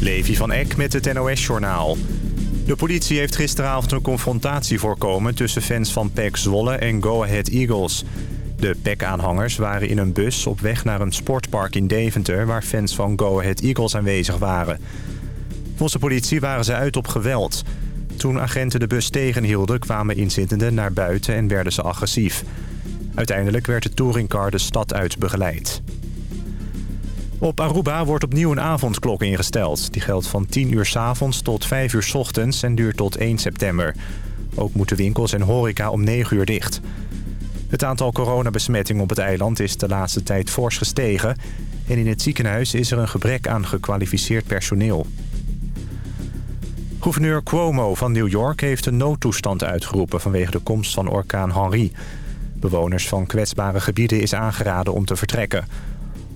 Levi van Eck met het NOS-journaal. De politie heeft gisteravond een confrontatie voorkomen... tussen fans van PEC Zwolle en Go Ahead Eagles. De PEC-aanhangers waren in een bus op weg naar een sportpark in Deventer... waar fans van Go Ahead Eagles aanwezig waren. Volgens de politie waren ze uit op geweld. Toen agenten de bus tegenhielden... kwamen inzittenden naar buiten en werden ze agressief. Uiteindelijk werd de touringcar de stad uit begeleid. Op Aruba wordt opnieuw een avondklok ingesteld. Die geldt van 10 uur s avonds tot 5 uur s ochtends en duurt tot 1 september. Ook moeten winkels en horeca om 9 uur dicht. Het aantal coronabesmettingen op het eiland is de laatste tijd fors gestegen... en in het ziekenhuis is er een gebrek aan gekwalificeerd personeel. Gouverneur Cuomo van New York heeft een noodtoestand uitgeroepen... vanwege de komst van orkaan Henri. Bewoners van kwetsbare gebieden is aangeraden om te vertrekken...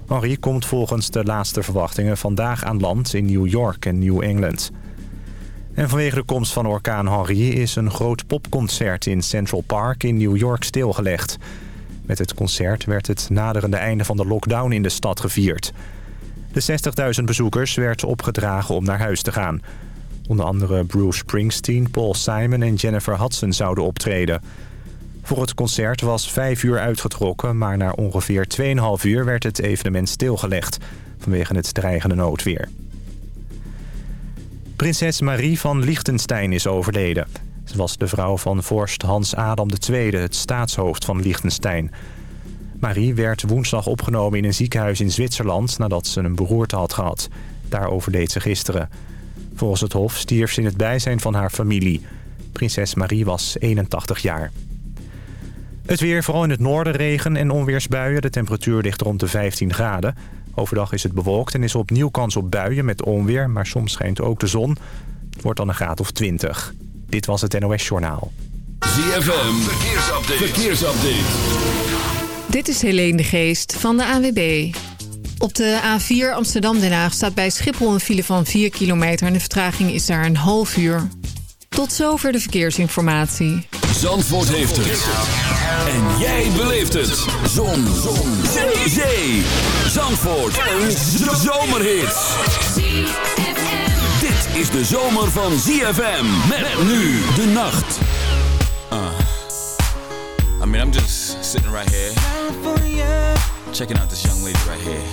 Henri komt volgens de laatste verwachtingen vandaag aan land in New York en New England. En vanwege de komst van orkaan Henri is een groot popconcert in Central Park in New York stilgelegd. Met het concert werd het naderende einde van de lockdown in de stad gevierd. De 60.000 bezoekers werd opgedragen om naar huis te gaan. Onder andere Bruce Springsteen, Paul Simon en Jennifer Hudson zouden optreden... Voor het concert was vijf uur uitgetrokken... maar na ongeveer 2,5 uur werd het evenement stilgelegd... vanwege het dreigende noodweer. Prinses Marie van Liechtenstein is overleden. Ze was de vrouw van vorst Hans Adam II, het staatshoofd van Liechtenstein. Marie werd woensdag opgenomen in een ziekenhuis in Zwitserland... nadat ze een beroerte had gehad. Daar overleed ze gisteren. Volgens het hof stierf ze in het bijzijn van haar familie. Prinses Marie was 81 jaar. Het weer, vooral in het noorden regen en onweersbuien. De temperatuur ligt rond de 15 graden. Overdag is het bewolkt en is er opnieuw kans op buien met onweer... maar soms schijnt ook de zon. Het wordt dan een graad of 20. Dit was het NOS Journaal. ZFM, verkeersupdate. verkeersupdate. Dit is Helene de Geest van de AWB. Op de A4 Amsterdam-Den Haag staat bij Schiphol een file van 4 kilometer... en de vertraging is daar een half uur. Tot zover de verkeersinformatie. Zandvoort heeft het. En jij beleeft het. Zon. Zon. Zee. Zee. Zandvoort. Een zomerhit. Dit is de zomer van ZFM. Met nu de nacht. Uh, I mean, I'm just sitting right here. Checking out this young lady right here.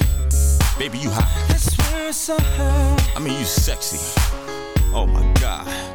Baby, you hot. I mean, you sexy. Oh my God.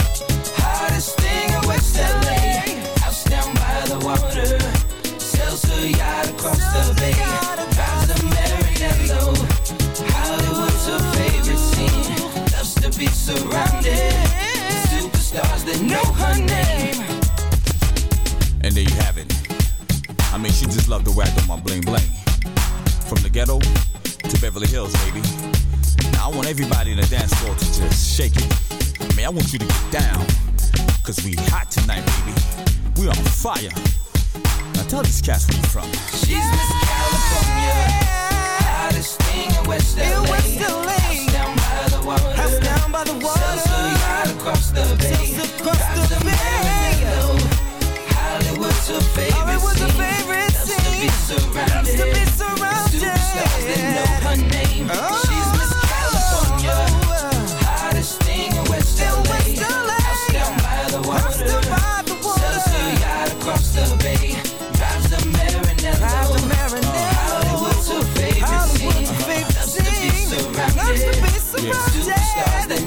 love the way I do my bling bling. From the ghetto to Beverly Hills, baby. Now I want everybody in the dance floor to just shake it. Man, I want you to get down. Cause we hot tonight, baby. We on fire. Now tell these cats where you from. She's Miss California. Hottest thing in West LA. In West LA. House down by the water. House down by the water. Sells her yacht across the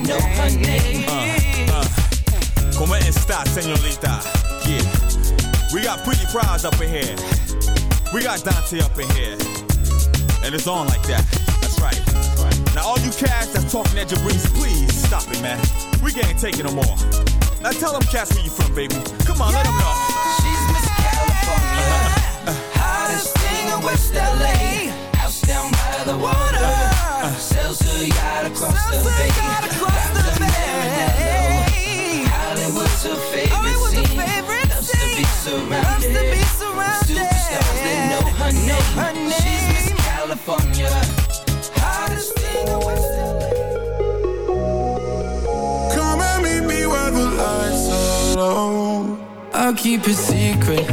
know her name. Uh, uh, Como esta, señorita? Yeah. We got pretty prize up in here. We got Dante up in here. And it's on like that. That's right. Now all you cats that's talking at Jabrizi, please stop it, man. We can't take it no more. Now tell them cats where you from, baby. Come on, let them know. She's Miss California. Uh-huh. Hottest thing in West LA. House down by the water. Sells her yacht across the bay. Drives bay. Hollywood's her favorite scene. Loves to be surrounded. Superstars that know her name. She's Miss California. Hottest thing. Come and meet me where the lights are low. I'll keep it secret.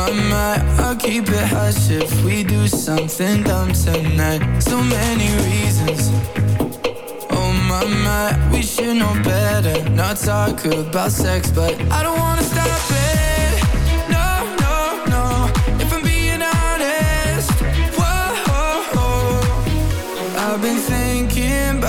My my, I'll keep it hush if we do something dumb tonight. So many reasons. Oh my my, we should know better. Not talk about sex, but I don't wanna stop it. No, no, no. If I'm being honest. I've been thinking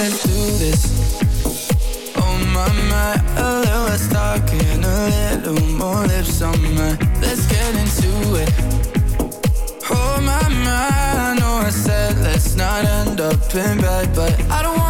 let's do this. Oh my my, a little talking, a little more lips on. Let's get into it. Oh my my, I know I said let's not end up in bed, but I don't wanna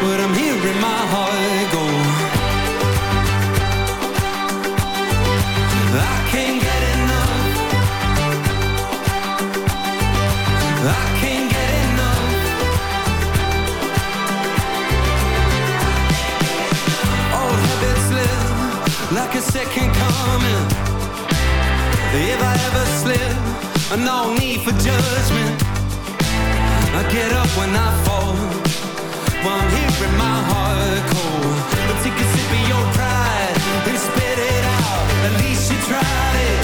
but I'm hearing my heart go. I can't get enough. I can't get enough. Old habits live like a second coming. If I ever slip, no need for judgment. I get up when I fall my heart take a sip of your pride and spit it out. At least you tried it.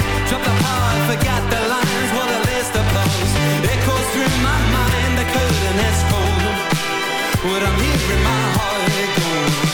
The the lines. Echoes through my mind, the cold. What I'm here in my heart cold.